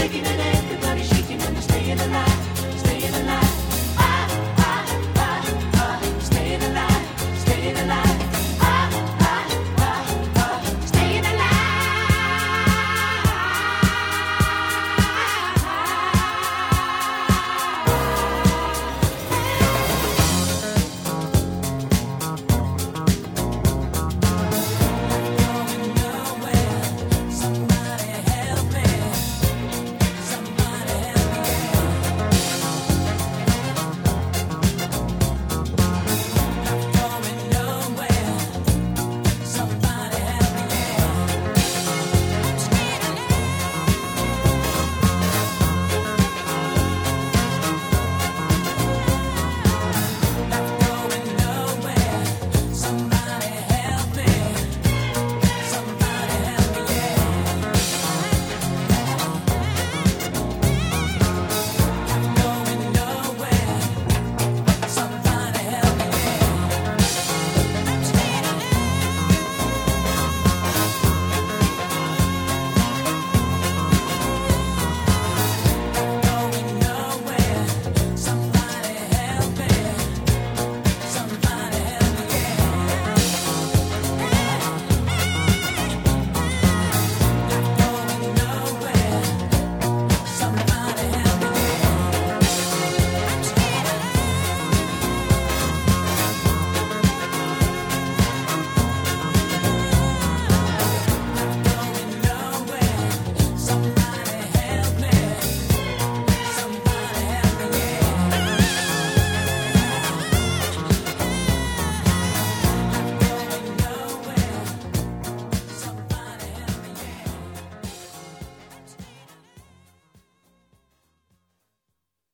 making a name.